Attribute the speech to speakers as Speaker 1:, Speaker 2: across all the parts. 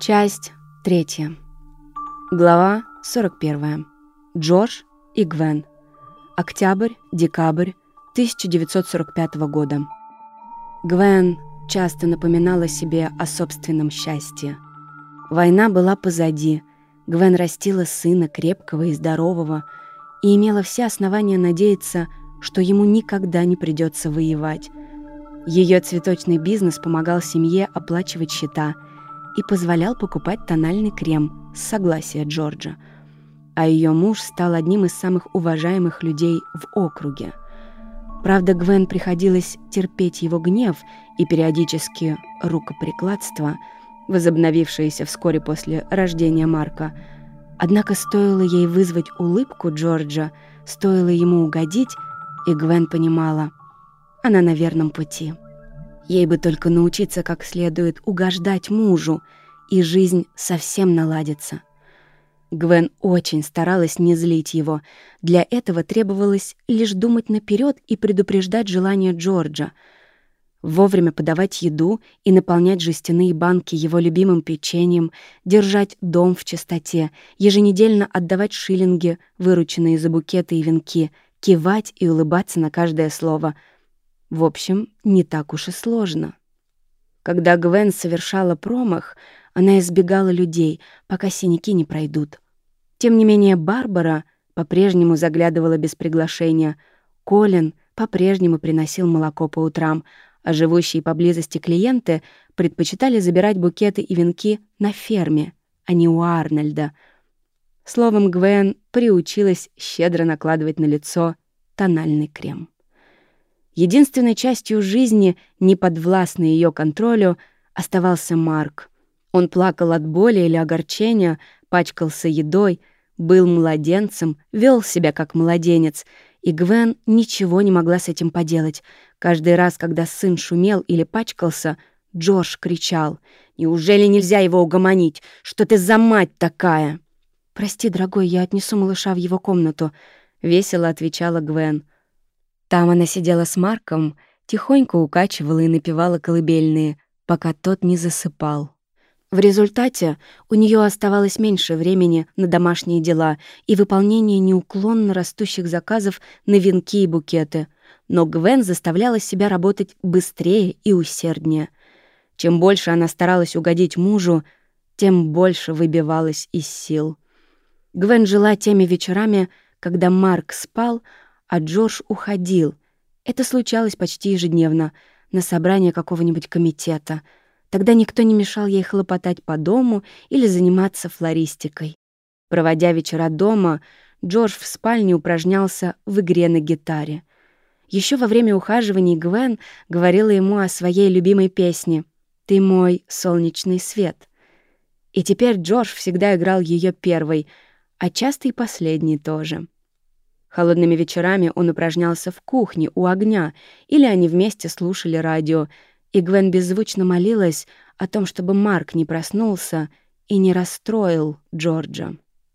Speaker 1: Часть третья. Глава 41. Джордж и Гвен. Октябрь-декабрь 1945 года. Гвен часто напоминала себе о собственном счастье. Война была позади. Гвен растила сына крепкого и здорового и имела все основания надеяться, что ему никогда не придется воевать. Ее цветочный бизнес помогал семье оплачивать счета и позволял покупать тональный крем с согласия Джорджа. А ее муж стал одним из самых уважаемых людей в округе. Правда, Гвен приходилось терпеть его гнев и периодически рукоприкладство, возобновившееся вскоре после рождения Марка. Однако стоило ей вызвать улыбку Джорджа, стоило ему угодить, и Гвен понимала, она на верном пути. Ей бы только научиться как следует угождать мужу, и жизнь совсем наладится. Гвен очень старалась не злить его. Для этого требовалось лишь думать наперед и предупреждать желание Джорджа. Вовремя подавать еду и наполнять жестяные банки его любимым печеньем, держать дом в чистоте, еженедельно отдавать шиллинги, вырученные за букеты и венки, кивать и улыбаться на каждое слово. В общем, не так уж и сложно. Когда Гвен совершала промах, она избегала людей, пока синяки не пройдут. Тем не менее, Барбара по-прежнему заглядывала без приглашения. Колин по-прежнему приносил молоко по утрам, а живущие поблизости клиенты предпочитали забирать букеты и венки на ферме, а не у Арнольда. Словом, Гвен приучилась щедро накладывать на лицо тональный крем. Единственной частью жизни, не подвластной ее контролю, оставался Марк. Он плакал от боли или огорчения, пачкался едой, был младенцем, вел себя как младенец, и Гвен ничего не могла с этим поделать. Каждый раз, когда сын шумел или пачкался, Джордж кричал. «Неужели нельзя его угомонить? Что ты за мать такая?» «Прости, дорогой, я отнесу малыша в его комнату», — весело отвечала Гвен. Там она сидела с Марком, тихонько укачивала и напевала колыбельные, пока тот не засыпал. В результате у нее оставалось меньше времени на домашние дела и выполнение неуклонно растущих заказов на венки и букеты. Но Гвен заставляла себя работать быстрее и усерднее. Чем больше она старалась угодить мужу, тем больше выбивалась из сил. Гвен жила теми вечерами, когда Марк спал, а Джордж уходил. Это случалось почти ежедневно, на собрание какого-нибудь комитета — Тогда никто не мешал ей хлопотать по дому или заниматься флористикой. Проводя вечера дома, Джордж в спальне упражнялся в игре на гитаре. Еще во время ухаживаний Гвен говорила ему о своей любимой песне «Ты мой солнечный свет». И теперь Джордж всегда играл ее первой, а часто и последней тоже. Холодными вечерами он упражнялся в кухне у огня, или они вместе слушали радио — и Гвен беззвучно молилась о том, чтобы Марк не проснулся и не расстроил Джорджа.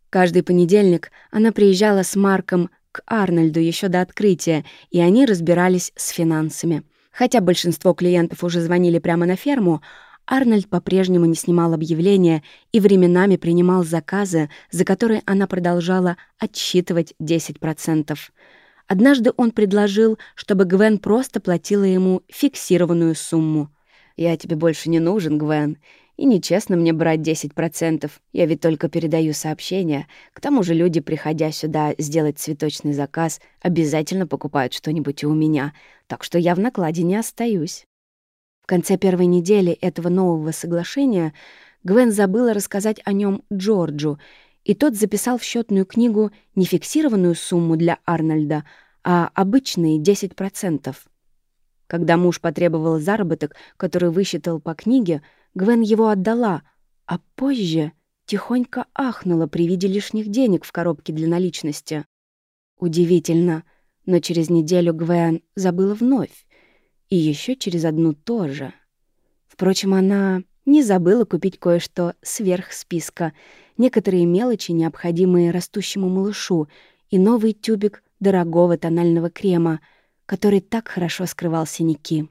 Speaker 1: Каждый понедельник она приезжала с Марком к Арнольду еще до открытия, и они разбирались с финансами. Хотя большинство клиентов уже звонили прямо на ферму, Арнольд по-прежнему не снимал объявления и временами принимал заказы, за которые она продолжала отсчитывать 10%. Однажды он предложил, чтобы Гвен просто платила ему фиксированную сумму. «Я тебе больше не нужен, Гвен, и нечестно мне брать 10%. Я ведь только передаю сообщения. К тому же люди, приходя сюда сделать цветочный заказ, обязательно покупают что-нибудь у меня, так что я в накладе не остаюсь». В конце первой недели этого нового соглашения Гвен забыла рассказать о нем Джорджу — и тот записал в счетную книгу не фиксированную сумму для Арнольда, а обычные 10%. Когда муж потребовал заработок, который высчитал по книге, Гвен его отдала, а позже тихонько ахнула при виде лишних денег в коробке для наличности. Удивительно, но через неделю Гвен забыла вновь, и еще через одну тоже. Впрочем, она не забыла купить кое-что сверх списка — некоторые мелочи, необходимые растущему малышу, и новый тюбик дорогого тонального крема, который так хорошо скрывал синяки.